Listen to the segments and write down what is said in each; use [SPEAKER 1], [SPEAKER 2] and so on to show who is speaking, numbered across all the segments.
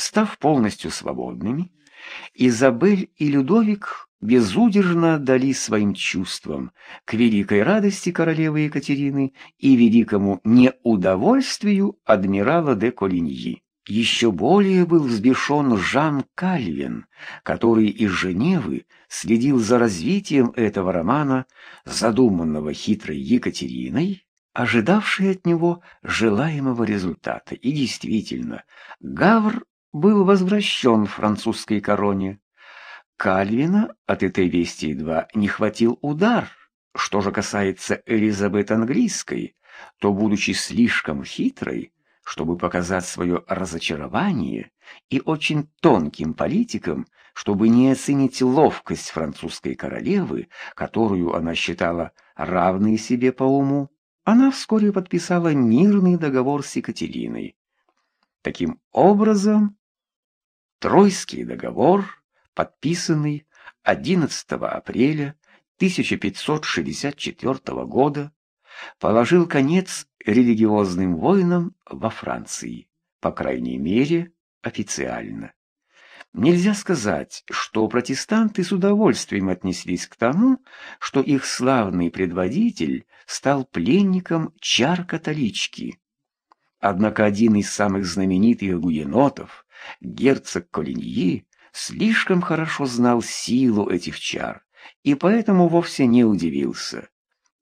[SPEAKER 1] Став полностью свободными, Изабель и Людовик безудержно отдали своим чувствам к великой радости королевы Екатерины и великому неудовольствию адмирала де Колиньи. Еще более был взбешен Жан Кальвин, который из Женевы следил за развитием этого романа, задуманного хитрой Екатериной, ожидавший от него желаемого результата. И действительно, Гавр был возвращен французской короне. Кальвина от этой вести едва не хватил удар. Что же касается Элизабет Английской, то, будучи слишком хитрой, чтобы показать свое разочарование, и очень тонким политиком, чтобы не оценить ловкость французской королевы, которую она считала равной себе по уму, она вскоре подписала мирный договор с Екатериной. Таким образом, Тройский договор подписанный 11 апреля 1564 года, положил конец религиозным войнам во Франции, по крайней мере, официально. Нельзя сказать, что протестанты с удовольствием отнеслись к тому, что их славный предводитель стал пленником чар католички. Однако один из самых знаменитых гуенотов, герцог Колиньи, слишком хорошо знал силу этих чар и поэтому вовсе не удивился.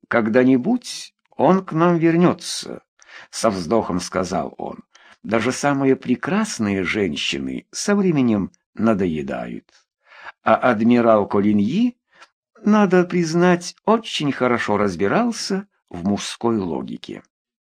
[SPEAKER 1] «Когда-нибудь он к нам вернется», — со вздохом сказал он. «Даже самые прекрасные женщины со временем надоедают. А адмирал Колиньи, надо признать, очень хорошо разбирался в мужской логике».